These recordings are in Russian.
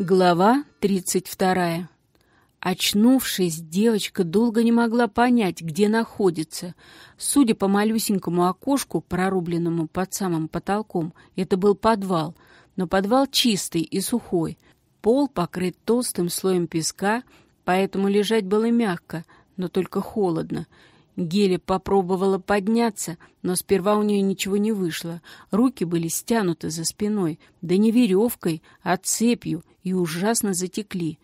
Глава 32. Очнувшись, девочка долго не могла понять, где находится. Судя по малюсенькому окошку, прорубленному под самым потолком, это был подвал, но подвал чистый и сухой. Пол покрыт толстым слоем песка, поэтому лежать было мягко, но только холодно. Геля попробовала подняться, но сперва у нее ничего не вышло. Руки были стянуты за спиной, да не веревкой, а цепью, и ужасно затекли.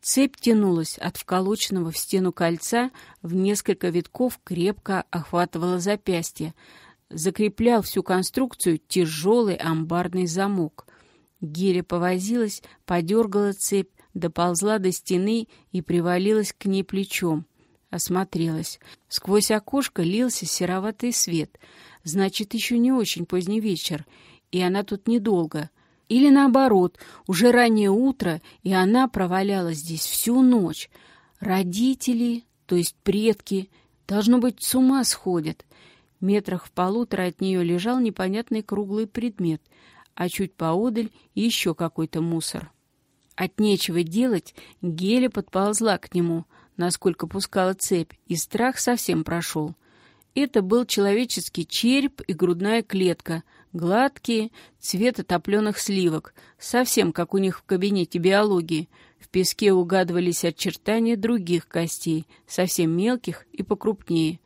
Цепь тянулась от вколоченного в стену кольца, в несколько витков крепко охватывала запястье. Закреплял всю конструкцию тяжелый амбарный замок. Геля повозилась, подергала цепь, доползла до стены и привалилась к ней плечом. Осмотрелась. Сквозь окошко лился сероватый свет. Значит, еще не очень поздний вечер, и она тут недолго. Или наоборот, уже раннее утро, и она провалялась здесь всю ночь. Родители, то есть предки, должно быть, с ума сходят. Метрах в полутора от нее лежал непонятный круглый предмет, а чуть поодаль еще какой-то мусор. От нечего делать Геля подползла к нему — насколько пускала цепь, и страх совсем прошел. Это был человеческий череп и грудная клетка, гладкие, цвета топленых сливок, совсем как у них в кабинете биологии. В песке угадывались очертания других костей, совсем мелких и покрупнее.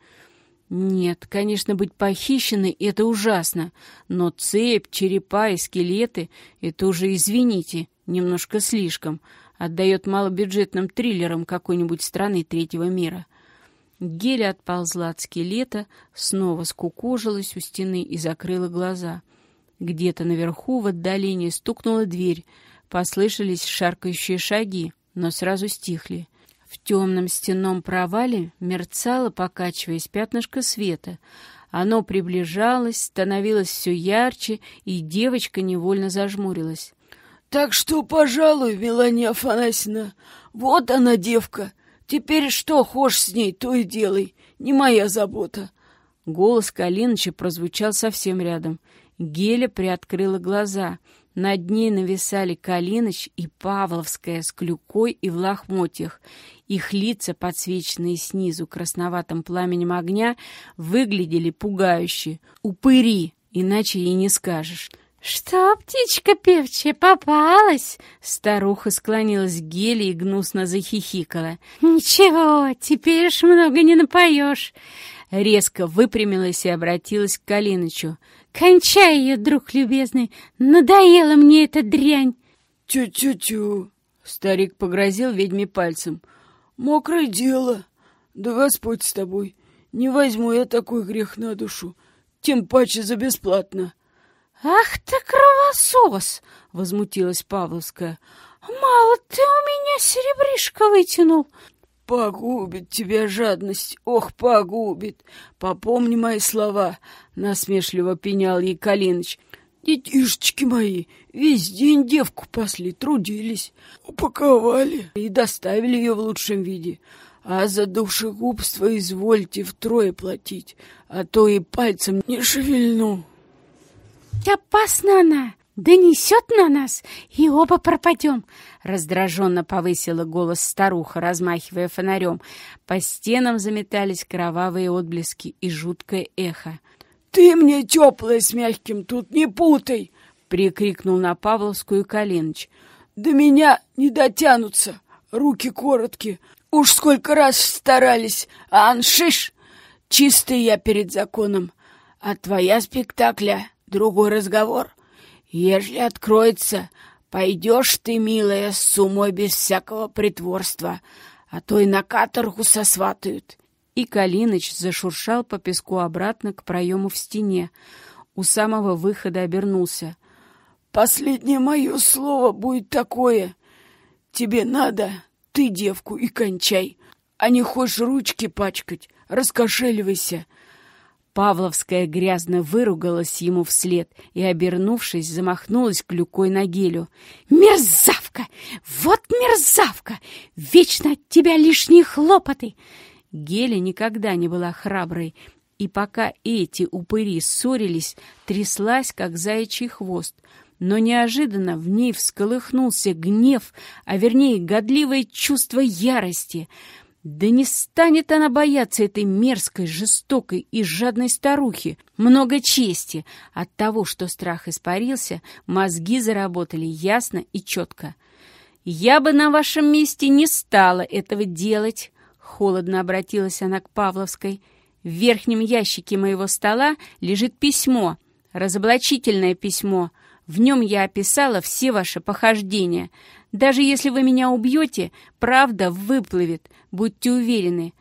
Нет, конечно, быть похищенной — это ужасно, но цепь, черепа и скелеты — это уже, извините, немножко слишком — отдает малобюджетным триллерам какой-нибудь страны третьего мира. Геля отползла от скелета, снова скукожилась у стены и закрыла глаза. Где-то наверху в отдалении стукнула дверь, послышались шаркающие шаги, но сразу стихли. В темном стенном провале мерцало, покачиваясь, пятнышко света. Оно приближалось, становилось все ярче, и девочка невольно зажмурилась. Так что, пожалуй, Мелания Афанасьевна, вот она, девка. Теперь что хочешь с ней, то и делай. Не моя забота. Голос Калиныча прозвучал совсем рядом. Геля приоткрыла глаза. Над ней нависали Калиныч и Павловская с клюкой и в лохмотьях. Их лица, подсвеченные снизу красноватым пламенем огня, выглядели пугающе. Упыри, иначе и не скажешь. «Что, птичка певчая, попалась?» Старуха склонилась к Геле и гнусно захихикала. «Ничего, теперь уж много не напоешь». Резко выпрямилась и обратилась к Калинычу. «Кончай ее, друг любезный, надоела мне эта дрянь!» «Тю-тю-тю!» — старик погрозил ведьме пальцем. «Мокрое дело! Да Господь с тобой! Не возьму я такой грех на душу, тем паче за бесплатно!» «Ах ты, кровосос!» — возмутилась Павловская. «Мало ты у меня серебришко вытянул!» «Погубит тебя жадность, ох, погубит! Попомни мои слова!» — насмешливо пенял ей Калиныч. «Детишечки мои весь день девку пасли, трудились, упаковали и доставили ее в лучшем виде. А за душегубство извольте втрое платить, а то и пальцем не шевельну». Опасна она! Донесет на нас, и оба пропадем!» Раздраженно повысила голос старуха, размахивая фонарем. По стенам заметались кровавые отблески и жуткое эхо. «Ты мне теплое с мягким тут не путай!» — прикрикнул на Павловскую Калиныч. «До меня не дотянутся, руки короткие. Уж сколько раз старались, а аншиш! Чистый я перед законом, а твоя спектакля другой разговор. Ежели откроется, пойдешь ты, милая, с умой без всякого притворства, а то и на каторгу сосватают. И Калиныч зашуршал по песку обратно к проему в стене. У самого выхода обернулся. «Последнее мое слово будет такое. Тебе надо, ты девку и кончай, а не хочешь ручки пачкать, раскошеливайся». Павловская грязно выругалась ему вслед и, обернувшись, замахнулась клюкой на гелю. «Мерзавка! Вот мерзавка! Вечно от тебя лишние хлопоты!» Геля никогда не была храброй, и пока эти упыри ссорились, тряслась, как заячий хвост. но неожиданно в ней всколыхнулся гнев, а вернее годливое чувство ярости. Да не станет она бояться этой мерзкой, жестокой и жадной старухи. Много чести. От того, что страх испарился, мозги заработали ясно и четко. «Я бы на вашем месте не стала этого делать», — холодно обратилась она к Павловской. «В верхнем ящике моего стола лежит письмо, разоблачительное письмо. В нем я описала все ваши похождения. Даже если вы меня убьете, правда выплывет, будьте уверены».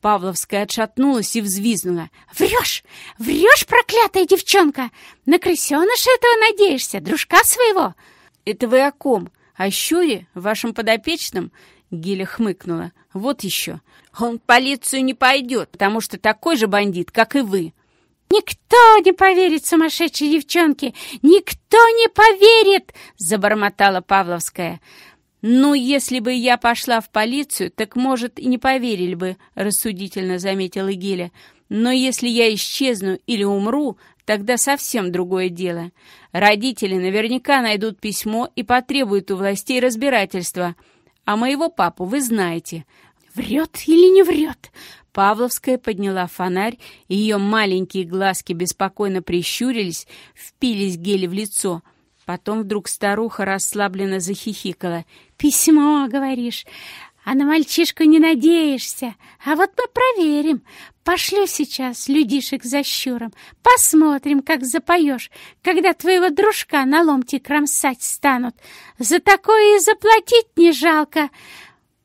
Павловская отшатнулась и взвизнула. «Врешь! Врешь, проклятая девчонка! На крысеныша этого надеешься, дружка своего!» «Это вы о ком? О Щуре, вашем подопечном?» Геля хмыкнула. «Вот еще. Он в полицию не пойдет, потому что такой же бандит, как и вы». «Никто не поверит сумасшедшей девчонке! Никто не поверит!» — забормотала Павловская. «Ну, если бы я пошла в полицию, так, может, и не поверили бы», — рассудительно заметила Геля. «Но если я исчезну или умру, тогда совсем другое дело. Родители наверняка найдут письмо и потребуют у властей разбирательства. А моего папу вы знаете. Врет или не врет? Павловская подняла фонарь, и ее маленькие глазки беспокойно прищурились, впились Геле в лицо. Потом вдруг старуха расслабленно захихикала. «Письмо, говоришь? А на мальчишку не надеешься. А вот мы проверим. Пошлю сейчас людишек за щуром. Посмотрим, как запоешь, когда твоего дружка на ломти кромсать станут. За такое и заплатить не жалко.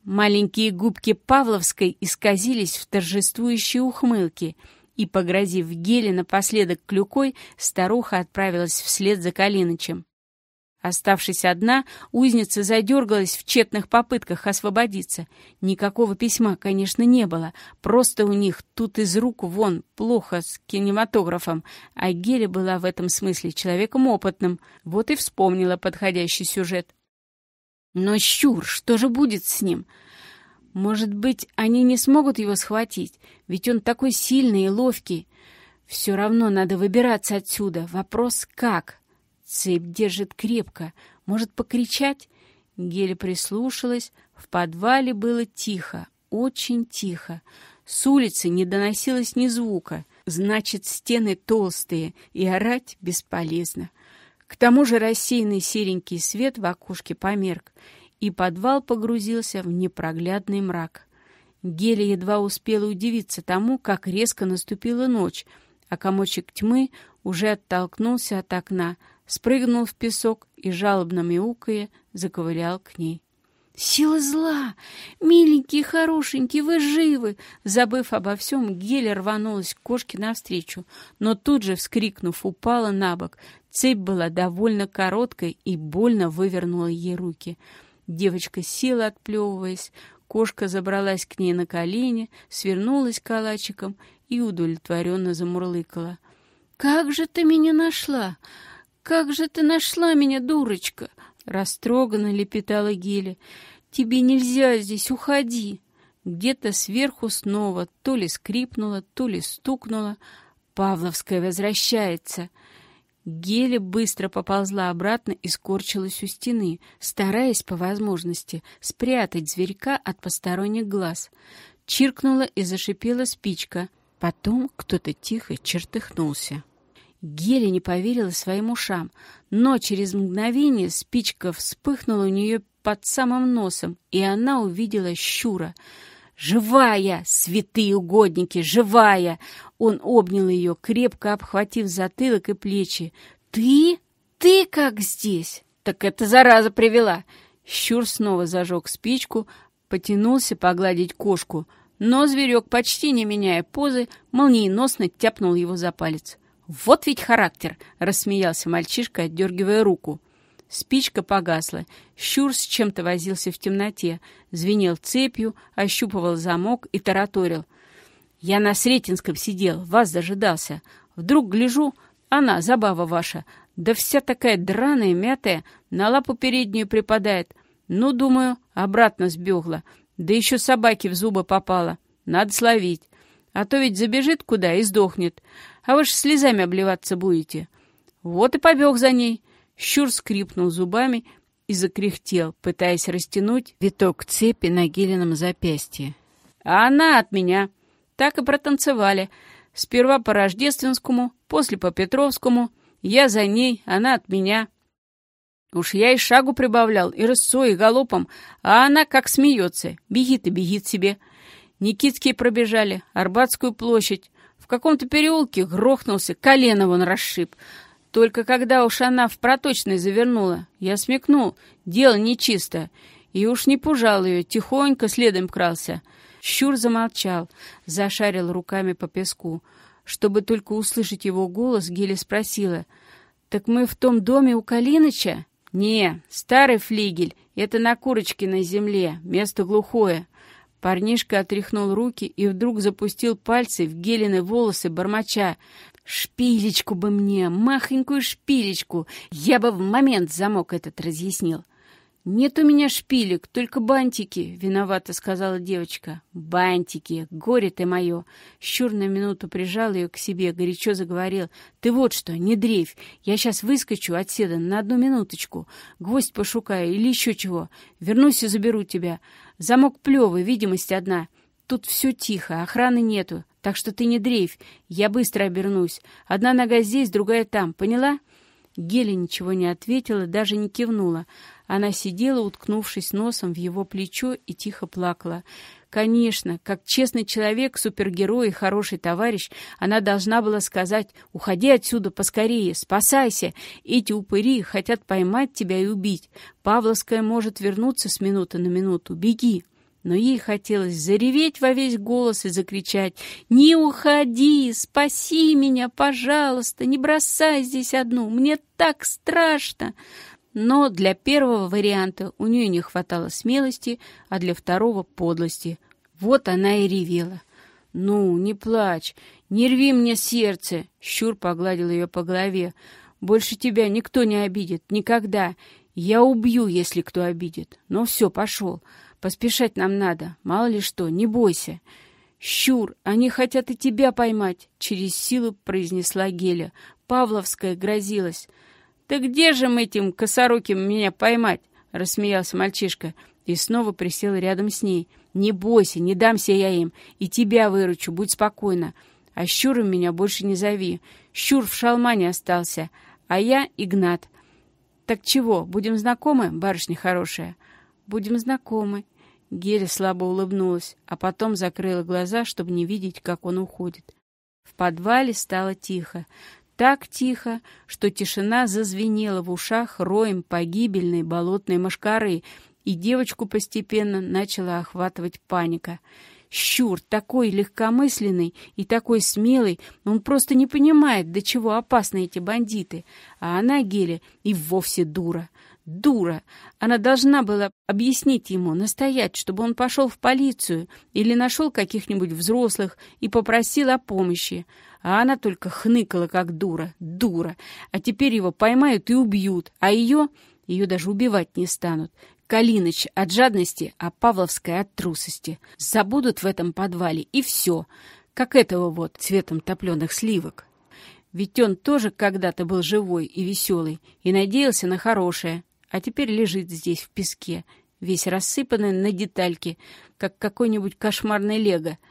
Маленькие губки Павловской исказились в торжествующей ухмылке, и, погрозив Геле напоследок клюкой, старуха отправилась вслед за Калинычем. Оставшись одна, узница задергалась в тщетных попытках освободиться. Никакого письма, конечно, не было. Просто у них тут из рук вон плохо с кинематографом. А Геля была в этом смысле человеком опытным. Вот и вспомнила подходящий сюжет. Но щур, что же будет с ним? Может быть, они не смогут его схватить, ведь он такой сильный и ловкий. Все равно надо выбираться отсюда. Вопрос — как? Цепь держит крепко. Может, покричать? Геля прислушалась. В подвале было тихо, очень тихо. С улицы не доносилось ни звука. Значит, стены толстые, и орать бесполезно. К тому же рассеянный серенький свет в окошке померк, и подвал погрузился в непроглядный мрак. Геля едва успела удивиться тому, как резко наступила ночь, а комочек тьмы уже оттолкнулся от окна, спрыгнул в песок и, жалобно мяукая, заковылял к ней. «Сила зла! Миленький, хорошенький, вы живы!» Забыв обо всем, Геля рванулась к кошке навстречу, но тут же, вскрикнув, упала на бок. Цепь была довольно короткой и больно вывернула ей руки. Девочка села, отплевываясь, кошка забралась к ней на колени, свернулась калачиком и удовлетворенно замурлыкала. «Как же ты меня нашла? «Как же ты нашла меня, дурочка?» — растроганно лепетала Геля. «Тебе нельзя здесь, уходи!» Где-то сверху снова то ли скрипнуло, то ли стукнуло. Павловская возвращается. Геля быстро поползла обратно и скорчилась у стены, стараясь по возможности спрятать зверька от посторонних глаз. Чиркнула и зашипела спичка. Потом кто-то тихо чертыхнулся. Геля не поверила своим ушам, но через мгновение спичка вспыхнула у нее под самым носом, и она увидела щура. «Живая! Святые угодники! Живая!» Он обнял ее, крепко обхватив затылок и плечи. «Ты? Ты как здесь?» «Так это зараза привела!» Щур снова зажег спичку, потянулся погладить кошку, но зверек, почти не меняя позы, молниеносно тяпнул его за палец. «Вот ведь характер!» — рассмеялся мальчишка, отдергивая руку. Спичка погасла. Щур с чем-то возился в темноте, звенел цепью, ощупывал замок и тараторил. «Я на Сретенском сидел, вас дожидался. Вдруг гляжу, она, забава ваша, да вся такая драная, мятая, на лапу переднюю припадает. Ну, думаю, обратно сбегла. Да еще собаке в зубы попала. Надо словить. А то ведь забежит куда и сдохнет а вы ж слезами обливаться будете. Вот и побег за ней. Щур скрипнул зубами и закряхтел, пытаясь растянуть виток цепи на Гелином запястье. А она от меня. Так и протанцевали. Сперва по Рождественскому, после по Петровскому. Я за ней, она от меня. Уж я и шагу прибавлял, и рысцой, и галопом, а она как смеется. Бегит и бегит себе. Никитские пробежали, Арбатскую площадь. В каком-то переулке грохнулся, колено вон расшиб. Только когда уж она в проточной завернула, я смекнул, дело нечисто, и уж не пужал ее, тихонько следом крался. Щур замолчал, зашарил руками по песку. Чтобы только услышать его голос, Геля спросила, «Так мы в том доме у Калиныча?» «Не, старый флигель, это на Курочкиной земле, место глухое». Парнишка отряхнул руки и вдруг запустил пальцы в гелины волосы бормоча. «Шпилечку бы мне, махонькую шпилечку! Я бы в момент замок этот разъяснил!» «Нет у меня шпилек, только бантики», — виновата сказала девочка. «Бантики, горе ты мое!» Щур на минуту прижал ее к себе, горячо заговорил. «Ты вот что, не дрейфь, я сейчас выскочу отседа на одну минуточку, гвоздь пошукаю или еще чего. Вернусь и заберу тебя. Замок плевый, видимость одна. Тут все тихо, охраны нету, так что ты не дрейфь, я быстро обернусь. Одна нога здесь, другая там, поняла?» Геля ничего не ответила, даже не кивнула. Она сидела, уткнувшись носом в его плечо, и тихо плакала. Конечно, как честный человек, супергерой и хороший товарищ, она должна была сказать «Уходи отсюда поскорее, спасайся! Эти упыри хотят поймать тебя и убить. Павловская может вернуться с минуты на минуту. Беги!» Но ей хотелось зареветь во весь голос и закричать «Не уходи! Спаси меня, пожалуйста! Не бросай здесь одну! Мне так страшно!» Но для первого варианта у нее не хватало смелости, а для второго — подлости. Вот она и ревела. «Ну, не плачь, не рви мне сердце!» Щур погладил ее по голове. «Больше тебя никто не обидит, никогда. Я убью, если кто обидит. Но все, пошел. Поспешать нам надо, мало ли что, не бойся». «Щур, они хотят и тебя поймать!» — через силу произнесла Геля. Павловская грозилась. «Да где же мы этим косоруким меня поймать?» — рассмеялся мальчишка и снова присел рядом с ней. «Не бойся, не дамся я им, и тебя выручу, будь спокойна. А Щуром меня больше не зови. Щур в шалмане остался, а я Игнат. Так чего, будем знакомы, барышня хорошая?» «Будем знакомы». Геля слабо улыбнулась, а потом закрыла глаза, чтобы не видеть, как он уходит. В подвале стало тихо так тихо, что тишина зазвенела в ушах роем погибельной болотной мошкары, и девочку постепенно начала охватывать паника. Щур такой легкомысленный и такой смелый, он просто не понимает, до чего опасны эти бандиты. А она, Геля, и вовсе дура. Дура! Она должна была объяснить ему, настоять, чтобы он пошел в полицию или нашел каких-нибудь взрослых и попросил о помощи. А она только хныкала, как дура. Дура. А теперь его поймают и убьют. А ее... Ее даже убивать не станут. Калиныч от жадности, а Павловская от трусости. Забудут в этом подвале, и все. Как этого вот, цветом топленых сливок. Ведь он тоже когда-то был живой и веселый, и надеялся на хорошее. А теперь лежит здесь, в песке, весь рассыпанный на детальки, как какой-нибудь кошмарный лего —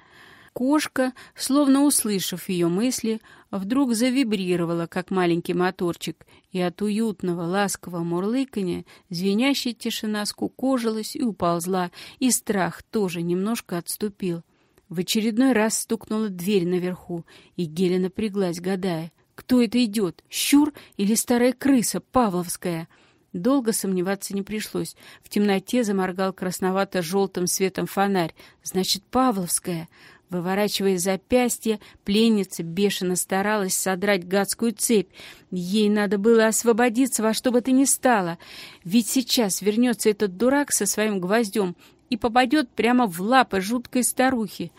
Кошка, словно услышав ее мысли, вдруг завибрировала, как маленький моторчик, и от уютного, ласкового мурлыканья звенящая тишина скукожилась и уползла, и страх тоже немножко отступил. В очередной раз стукнула дверь наверху, и Геля напряглась, гадая, кто это идет, щур или старая крыса павловская — Долго сомневаться не пришлось. В темноте заморгал красновато-желтым светом фонарь. Значит, Павловская. Выворачивая запястье, пленница бешено старалась содрать гадскую цепь. Ей надо было освободиться во что бы то ни стало. Ведь сейчас вернется этот дурак со своим гвоздем и попадет прямо в лапы жуткой старухи.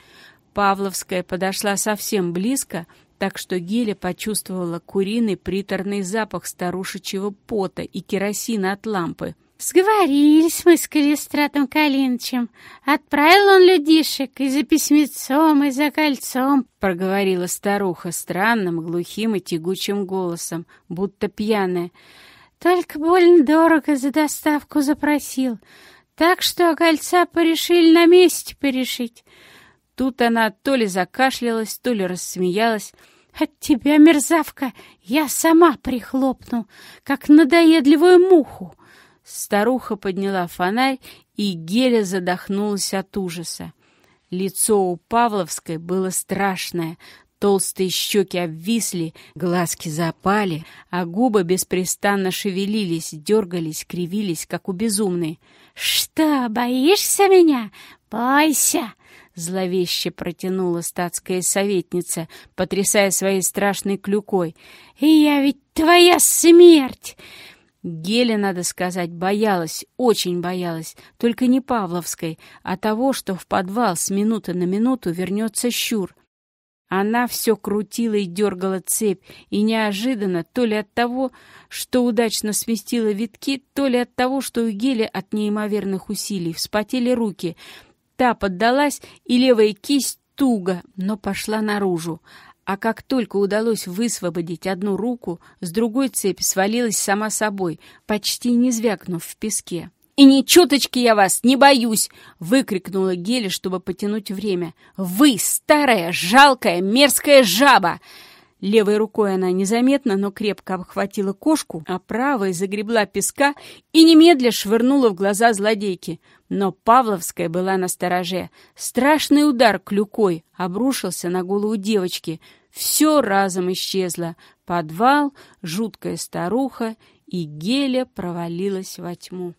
Павловская подошла совсем близко, так что Геля почувствовала куриный приторный запах старушечьего пота и керосина от лампы. Сговорились мы с Калистратом Калинычем. Отправил он людишек и за письмецом, и за кольцом, — проговорила старуха странным, глухим и тягучим голосом, будто пьяная. Только больно дорого за доставку запросил. Так что кольца порешили на месте порешить. Тут она то ли закашлялась, то ли рассмеялась. От тебя, мерзавка, я сама прихлопну, как надоедливую муху. Старуха подняла фонарь, и Геля задохнулась от ужаса. Лицо у Павловской было страшное, толстые щеки обвисли, глазки запали, а губы беспрестанно шевелились, дергались, кривились, как у безумной. «Что, боишься меня? Бойся!» Зловеще протянула статская советница, потрясая своей страшной клюкой. «И я ведь твоя смерть!» Геля, надо сказать, боялась, очень боялась, только не Павловской, а того, что в подвал с минуты на минуту вернется щур. Она все крутила и дергала цепь, и неожиданно, то ли от того, что удачно сместила витки, то ли от того, что у Гели от неимоверных усилий вспотели руки. Та поддалась, и левая кисть туго, но пошла наружу. А как только удалось высвободить одну руку, с другой цепь свалилась сама собой, почти не звякнув в песке. «И ни чуточки я вас не боюсь!» — выкрикнула Геля, чтобы потянуть время. «Вы, старая, жалкая, мерзкая жаба!» Левой рукой она незаметно, но крепко обхватила кошку, а правой загребла песка и немедля швырнула в глаза злодейки. Но Павловская была на стороже. Страшный удар клюкой обрушился на голову девочки. Все разом исчезло. Подвал, жуткая старуха, и Геля провалилась во тьму.